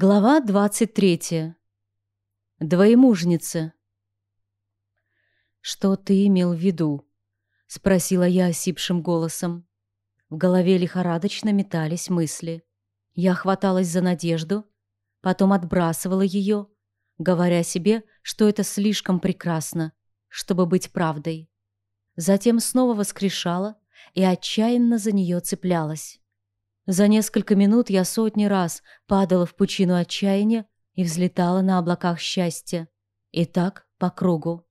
Глава 23. Двоемужница. «Что ты имел в виду?» — спросила я осипшим голосом. В голове лихорадочно метались мысли. Я хваталась за надежду, потом отбрасывала ее, говоря себе, что это слишком прекрасно, чтобы быть правдой. Затем снова воскрешала и отчаянно за нее цеплялась. За несколько минут я сотни раз падала в пучину отчаяния и взлетала на облаках счастья. И так по кругу.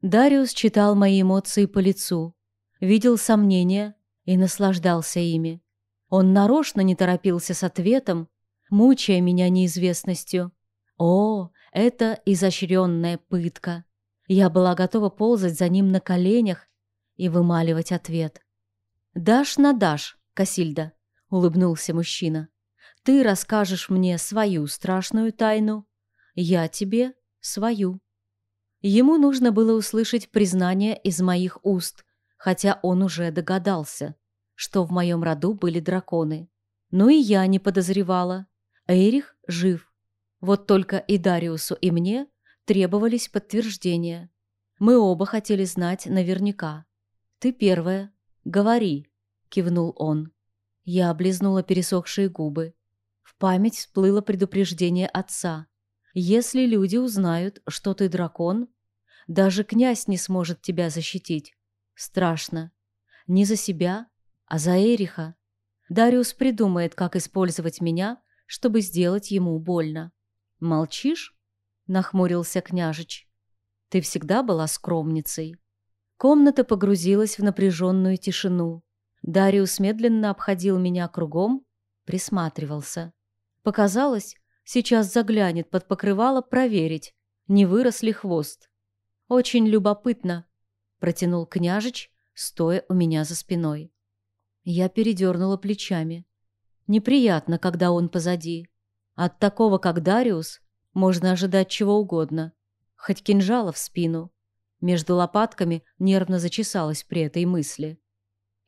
Дариус читал мои эмоции по лицу, видел сомнения и наслаждался ими. Он нарочно не торопился с ответом, мучая меня неизвестностью. О, это изощренная пытка. Я была готова ползать за ним на коленях и вымаливать ответ. «Дашь на дашь, Касильда», — улыбнулся мужчина. «Ты расскажешь мне свою страшную тайну, я тебе свою». Ему нужно было услышать признание из моих уст, хотя он уже догадался, что в моем роду были драконы. Но и я не подозревала. Эрих жив. Вот только и Дариусу, и мне требовались подтверждения. Мы оба хотели знать наверняка. «Ты первая. Говори», — кивнул он. Я облизнула пересохшие губы. В память всплыло предупреждение отца. «Если люди узнают, что ты дракон, даже князь не сможет тебя защитить. Страшно. Не за себя, а за Эриха. Дариус придумает, как использовать меня, чтобы сделать ему больно». «Молчишь?» — нахмурился княжич. «Ты всегда была скромницей». Комната погрузилась в напряженную тишину. Дариус медленно обходил меня кругом, присматривался. Показалось, сейчас заглянет под покрывало проверить, не вырос ли хвост. «Очень любопытно», — протянул княжич, стоя у меня за спиной. Я передернула плечами. Неприятно, когда он позади. От такого, как Дариус, можно ожидать чего угодно. Хоть кинжала в спину. Между лопатками нервно зачесалась при этой мысли.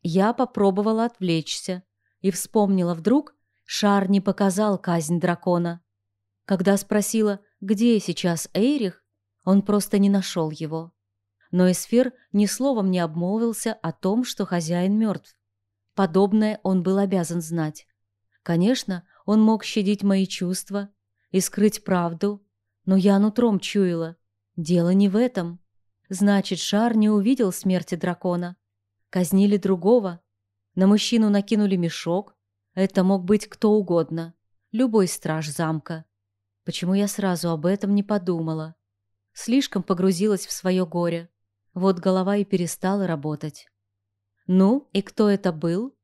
Я попробовала отвлечься и вспомнила вдруг, шар не показал казнь дракона. Когда спросила, где сейчас Эйрих, он просто не нашел его. Но Эсфир ни словом не обмолвился о том, что хозяин мертв. Подобное он был обязан знать. Конечно, он мог щадить мои чувства и скрыть правду, но я нутром чуяла. Дело не в этом. Значит, Шар не увидел смерти дракона. Казнили другого. На мужчину накинули мешок. Это мог быть кто угодно. Любой страж замка. Почему я сразу об этом не подумала? Слишком погрузилась в свое горе. Вот голова и перестала работать. «Ну, и кто это был?»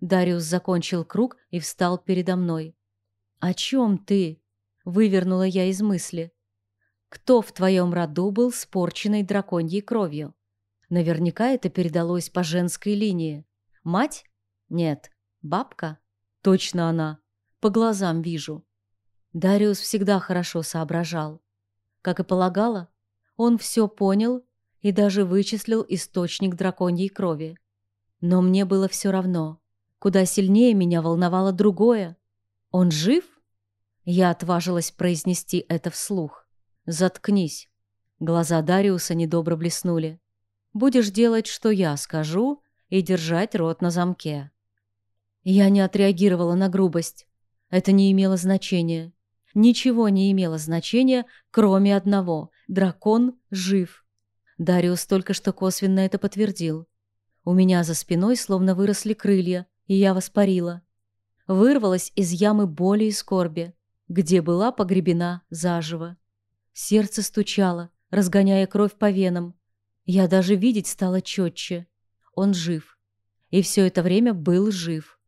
Дариус закончил круг и встал передо мной. «О чем ты?» — вывернула я из мысли. «Кто в твоем роду был с порченной драконьей кровью?» Наверняка это передалось по женской линии. Мать? Нет. Бабка? Точно она. По глазам вижу. Дариус всегда хорошо соображал. Как и полагала, он все понял и даже вычислил источник драконьей крови. Но мне было все равно. Куда сильнее меня волновало другое. Он жив? Я отважилась произнести это вслух. «Заткнись». Глаза Дариуса недобро блеснули. Будешь делать, что я скажу, и держать рот на замке». Я не отреагировала на грубость. Это не имело значения. Ничего не имело значения, кроме одного. Дракон жив. Дариус только что косвенно это подтвердил. У меня за спиной словно выросли крылья, и я воспарила. Вырвалась из ямы боли и скорби, где была погребена заживо. Сердце стучало, разгоняя кровь по венам, я даже видеть стала четче. Он жив. И все это время был жив.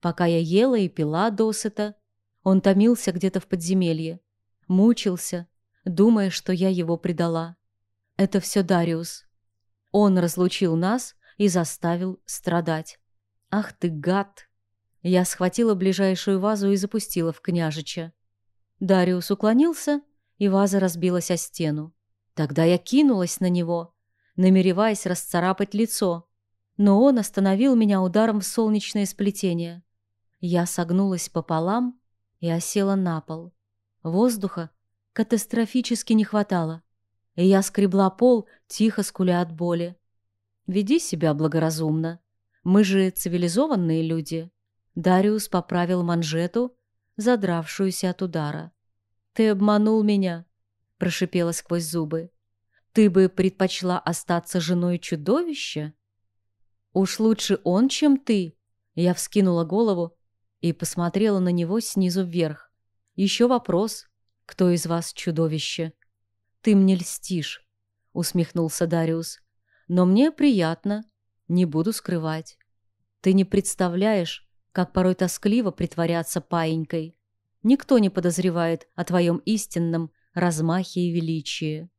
Пока я ела и пила досыта, он томился где-то в подземелье. Мучился, думая, что я его предала. Это все Дариус. Он разлучил нас и заставил страдать. Ах ты гад! Я схватила ближайшую вазу и запустила в княжича. Дариус уклонился, и ваза разбилась о стену. Тогда я кинулась на него, намереваясь расцарапать лицо, но он остановил меня ударом в солнечное сплетение. Я согнулась пополам и осела на пол. Воздуха катастрофически не хватало, и я скребла пол, тихо скуля от боли. «Веди себя благоразумно. Мы же цивилизованные люди». Дариус поправил манжету, задравшуюся от удара. «Ты обманул меня», — прошипела сквозь зубы. «Ты бы предпочла остаться женой чудовища?» «Уж лучше он, чем ты!» Я вскинула голову и посмотрела на него снизу вверх. «Еще вопрос. Кто из вас чудовище?» «Ты мне льстишь», — усмехнулся Дариус. «Но мне приятно. Не буду скрывать. Ты не представляешь, как порой тоскливо притворяться паинькой. Никто не подозревает о твоем истинном размахе и величии».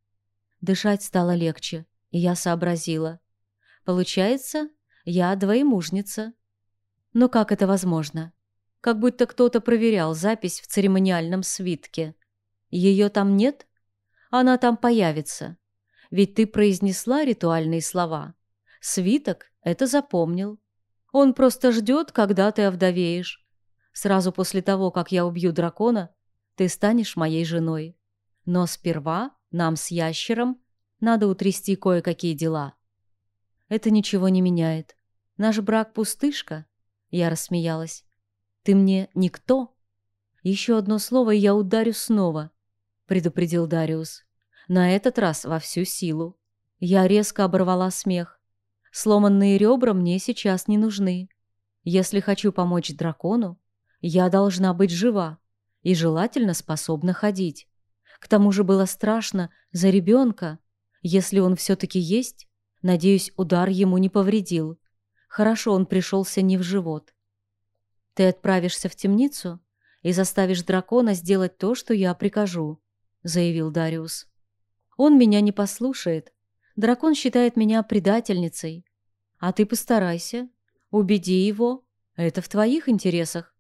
Дышать стало легче, и я сообразила. Получается, я двоемужница. Но как это возможно? Как будто кто-то проверял запись в церемониальном свитке. Ее там нет? Она там появится. Ведь ты произнесла ритуальные слова. Свиток это запомнил. Он просто ждет, когда ты овдовеешь. Сразу после того, как я убью дракона, ты станешь моей женой. Но сперва нам с ящером надо утрясти кое-какие дела. Это ничего не меняет. Наш брак пустышка. Я рассмеялась. Ты мне никто? Еще одно слово, и я ударю снова, предупредил Дариус. На этот раз во всю силу. Я резко оборвала смех. Сломанные ребра мне сейчас не нужны. Если хочу помочь дракону, я должна быть жива и желательно способна ходить. К тому же было страшно за ребенка. Если он все-таки есть, Надеюсь, удар ему не повредил. Хорошо он пришелся не в живот. Ты отправишься в темницу и заставишь дракона сделать то, что я прикажу, заявил Дариус. Он меня не послушает. Дракон считает меня предательницей. А ты постарайся. Убеди его. Это в твоих интересах.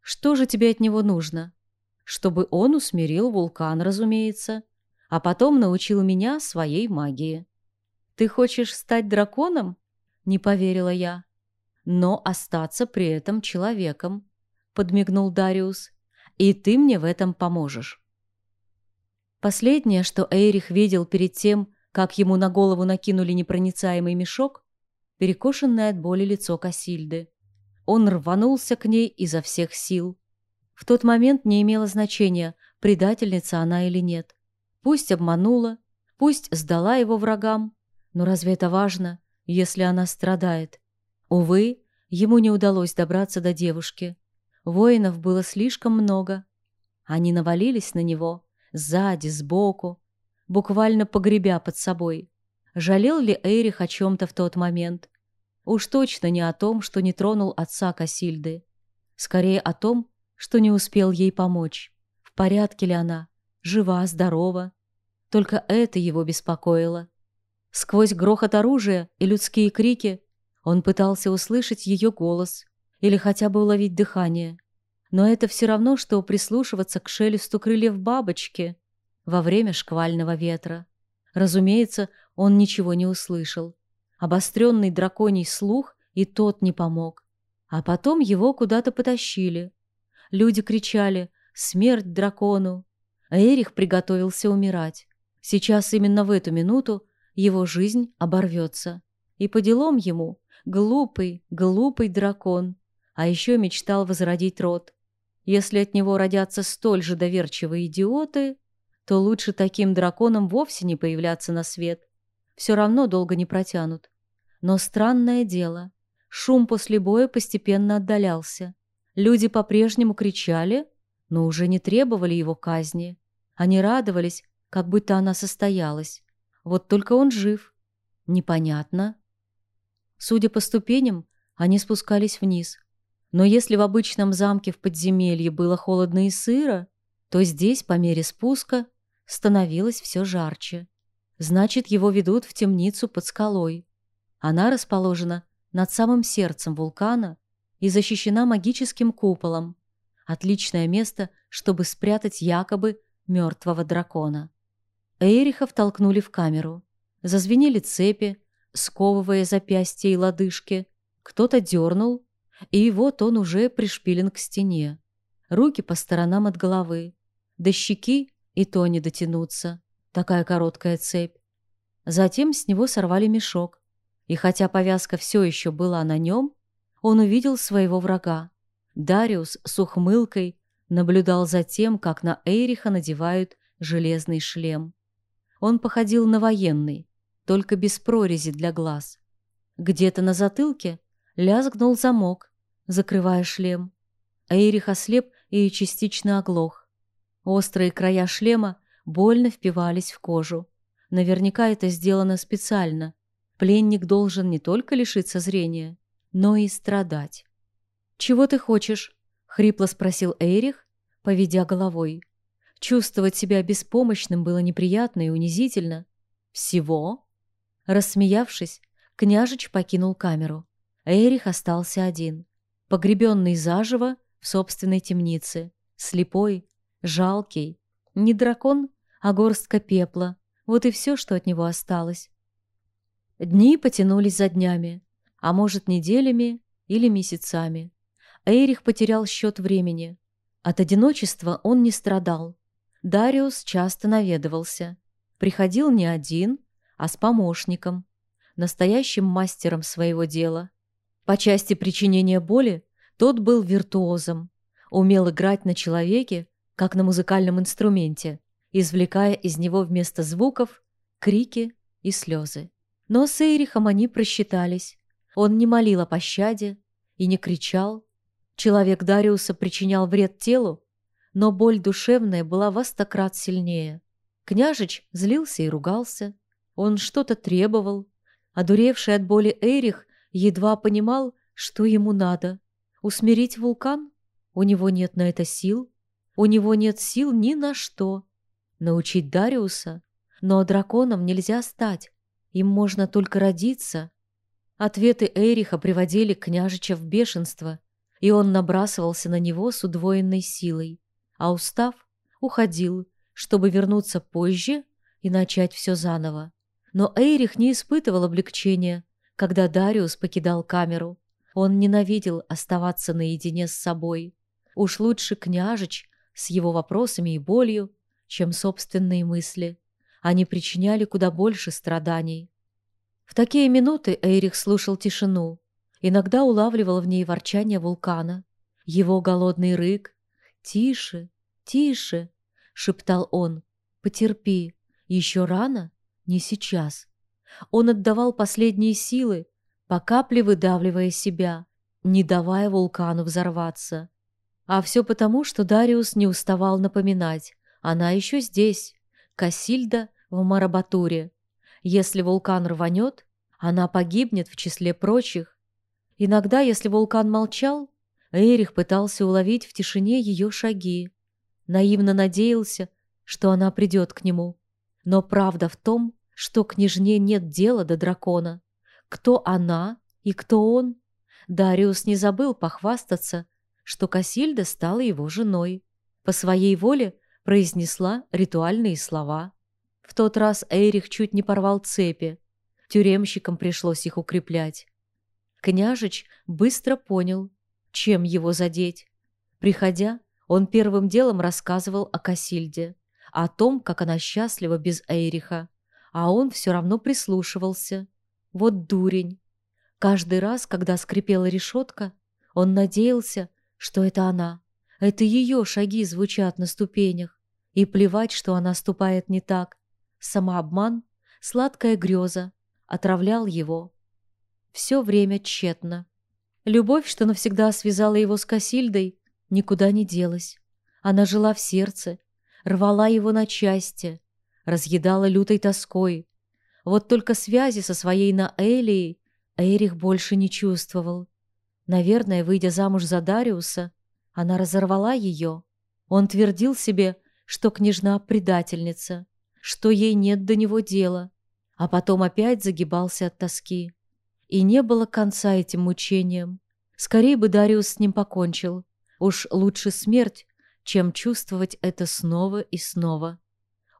Что же тебе от него нужно? Чтобы он усмирил вулкан, разумеется, а потом научил меня своей магии. «Ты хочешь стать драконом?» — не поверила я. «Но остаться при этом человеком», — подмигнул Дариус. «И ты мне в этом поможешь». Последнее, что Эйрих видел перед тем, как ему на голову накинули непроницаемый мешок, перекошенное от боли лицо Касильды. Он рванулся к ней изо всех сил. В тот момент не имело значения, предательница она или нет. Пусть обманула, пусть сдала его врагам, но разве это важно, если она страдает? Увы, ему не удалось добраться до девушки. Воинов было слишком много. Они навалились на него, сзади, сбоку, буквально погребя под собой. Жалел ли Эрих о чем-то в тот момент? Уж точно не о том, что не тронул отца Касильды. Скорее о том, что не успел ей помочь. В порядке ли она? Жива, здорова? Только это его беспокоило. Сквозь грохот оружия и людские крики он пытался услышать ее голос или хотя бы уловить дыхание. Но это все равно, что прислушиваться к шелесту крыльев бабочки во время шквального ветра. Разумеется, он ничего не услышал. Обостренный драконий слух и тот не помог. А потом его куда-то потащили. Люди кричали «Смерть дракону!» А Эрих приготовился умирать. Сейчас именно в эту минуту его жизнь оборвется. И по делам ему глупый, глупый дракон, а еще мечтал возродить род. Если от него родятся столь же доверчивые идиоты, то лучше таким драконам вовсе не появляться на свет. Все равно долго не протянут. Но странное дело, шум после боя постепенно отдалялся. Люди по-прежнему кричали, но уже не требовали его казни. Они радовались, как будто она состоялась. Вот только он жив. Непонятно. Судя по ступеням, они спускались вниз. Но если в обычном замке в подземелье было холодно и сыро, то здесь, по мере спуска, становилось все жарче. Значит, его ведут в темницу под скалой. Она расположена над самым сердцем вулкана и защищена магическим куполом. Отличное место, чтобы спрятать якобы мертвого дракона. Эриха втолкнули в камеру. Зазвенели цепи, сковывая запястья и лодыжки. Кто-то дернул, и вот он уже пришпилен к стене. Руки по сторонам от головы. До щеки и то не дотянуться. Такая короткая цепь. Затем с него сорвали мешок. И хотя повязка все еще была на нем, он увидел своего врага. Дариус с ухмылкой наблюдал за тем, как на Эйриха надевают железный шлем. Он походил на военный, только без прорези для глаз. Где-то на затылке лязгнул замок, закрывая шлем. Эйрих ослеп и частично оглох. Острые края шлема больно впивались в кожу. Наверняка это сделано специально. Пленник должен не только лишиться зрения, но и страдать. «Чего ты хочешь?» — хрипло спросил Эйрих, поведя головой. Чувствовать себя беспомощным было неприятно и унизительно. «Всего?» Рассмеявшись, княжич покинул камеру. Эрих остался один, погребенный заживо в собственной темнице, слепой, жалкий, не дракон, а горстка пепла. Вот и все, что от него осталось. Дни потянулись за днями, а может, неделями или месяцами. Эрих потерял счет времени. От одиночества он не страдал. Дариус часто наведывался. Приходил не один, а с помощником, настоящим мастером своего дела. По части причинения боли тот был виртуозом, умел играть на человеке, как на музыкальном инструменте, извлекая из него вместо звуков крики и слезы. Но с Эйрихом они просчитались. Он не молил о пощаде и не кричал. Человек Дариуса причинял вред телу, но боль душевная была во сто крат сильнее. Княжич злился и ругался. Он что-то требовал. Одуревший от боли Эрих едва понимал, что ему надо. Усмирить вулкан? У него нет на это сил. У него нет сил ни на что. Научить Дариуса? Но драконом нельзя стать. Им можно только родиться. Ответы Эриха приводили княжича в бешенство, и он набрасывался на него с удвоенной силой. А устав, уходил, чтобы вернуться позже и начать все заново. Но Эйрих не испытывал облегчения, когда Дариус покидал камеру. Он ненавидел оставаться наедине с собой. Уж лучше княжич с его вопросами и болью, чем собственные мысли. Они причиняли куда больше страданий. В такие минуты Эйрих слушал тишину. Иногда улавливал в ней ворчание вулкана. Его голодный рык. «Тише, тише!» — шептал он. «Потерпи. Еще рано?» Не сейчас. Он отдавал последние силы, по капле выдавливая себя, не давая вулкану взорваться. А все потому, что Дариус не уставал напоминать. Она еще здесь, Кассильда в Марабатуре. Если вулкан рванет, она погибнет в числе прочих. Иногда, если вулкан молчал, Эрих пытался уловить в тишине ее шаги. Наивно надеялся, что она придет к нему. Но правда в том, что княжне нет дела до дракона. Кто она и кто он? Дариус не забыл похвастаться, что Касильда стала его женой. По своей воле произнесла ритуальные слова. В тот раз Эйрих чуть не порвал цепи. Тюремщикам пришлось их укреплять. Княжич быстро понял, чем его задеть. Приходя, он первым делом рассказывал о Касильде о том, как она счастлива без Эйриха, а он все равно прислушивался. Вот дурень. Каждый раз, когда скрипела решетка, он надеялся, что это она. Это ее шаги звучат на ступенях. И плевать, что она ступает не так. Самообман, сладкая греза, отравлял его. Все время тщетно. Любовь, что навсегда связала его с Касильдой, никуда не делась. Она жила в сердце, рвала его на части, разъедала лютой тоской. Вот только связи со своей Наэлией Эрих больше не чувствовал. Наверное, выйдя замуж за Дариуса, она разорвала ее. Он твердил себе, что княжна предательница, что ей нет до него дела, а потом опять загибался от тоски. И не было конца этим мучениям. Скорее бы Дариус с ним покончил. Уж лучше смерть, чем чувствовать это снова и снова.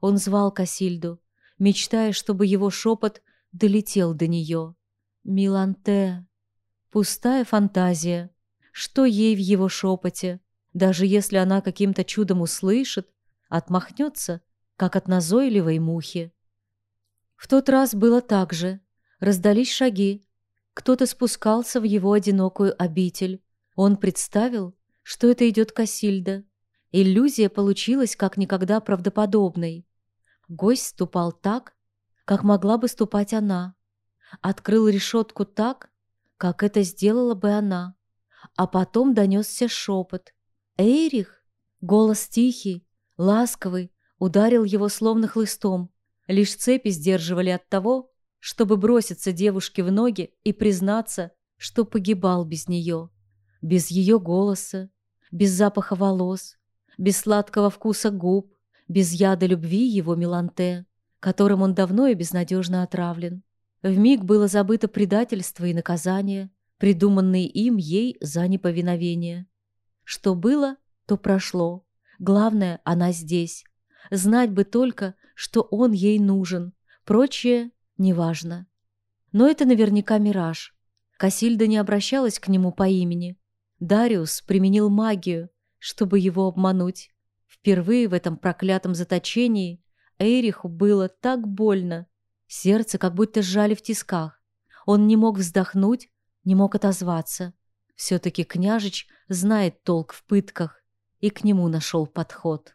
Он звал Касильду, мечтая, чтобы его шепот долетел до нее. «Миланте!» Пустая фантазия. Что ей в его шепоте? Даже если она каким-то чудом услышит, отмахнется, как от назойливой мухи. В тот раз было так же. Раздались шаги. Кто-то спускался в его одинокую обитель. Он представил, что это идет Касильда. Иллюзия получилась как никогда правдоподобной. Гость ступал так, как могла бы ступать она. Открыл решетку так, как это сделала бы она. А потом донесся шепот. «Эйрих!» Голос тихий, ласковый, ударил его словно хлыстом. Лишь цепи сдерживали от того, чтобы броситься девушке в ноги и признаться, что погибал без нее. Без ее голоса, без запаха волос, без сладкого вкуса губ, без яда любви его Миланте, которым он давно и безнадежно отравлен. В миг было забыто предательство и наказание, придуманные им ей за неповиновение. Что было, то прошло. Главное, она здесь. Знать бы только, что он ей нужен. Прочее неважно. Но это наверняка мираж. Касильда не обращалась к нему по имени. Дариус применил магию, чтобы его обмануть. Впервые в этом проклятом заточении Эйриху было так больно. Сердце как будто сжали в тисках. Он не мог вздохнуть, не мог отозваться. Все-таки княжич знает толк в пытках и к нему нашел подход.